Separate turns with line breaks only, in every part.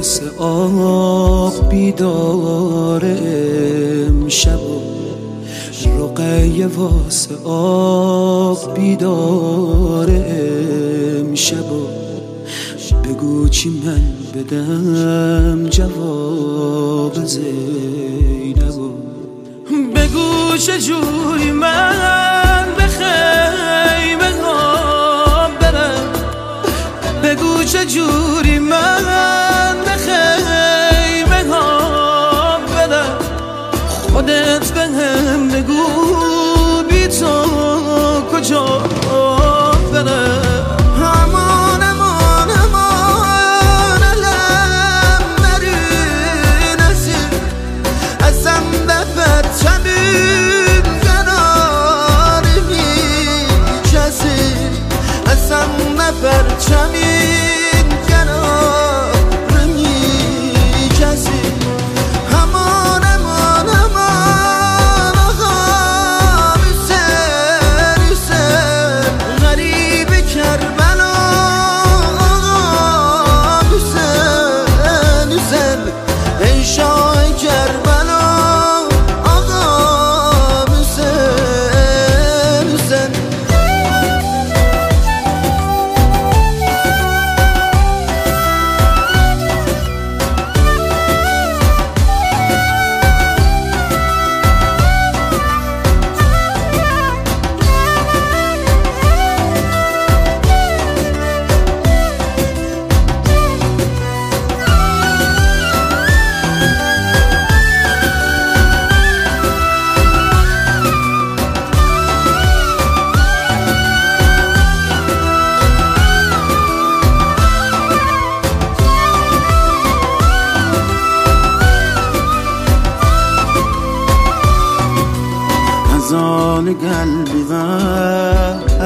رقیه واسه آب بیدار امشب رقیه واسه آب بیدار امشب بگو چی من بدم جواب زینب بگو چجوری من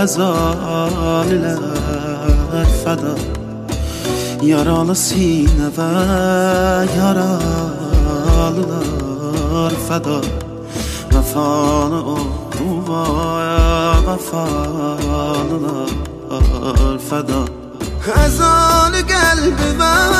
ezaller feda. Yaralı sine ve yaralılar feda. Vefalı oğluvaya vefalılar feda.
Ezalı kalbime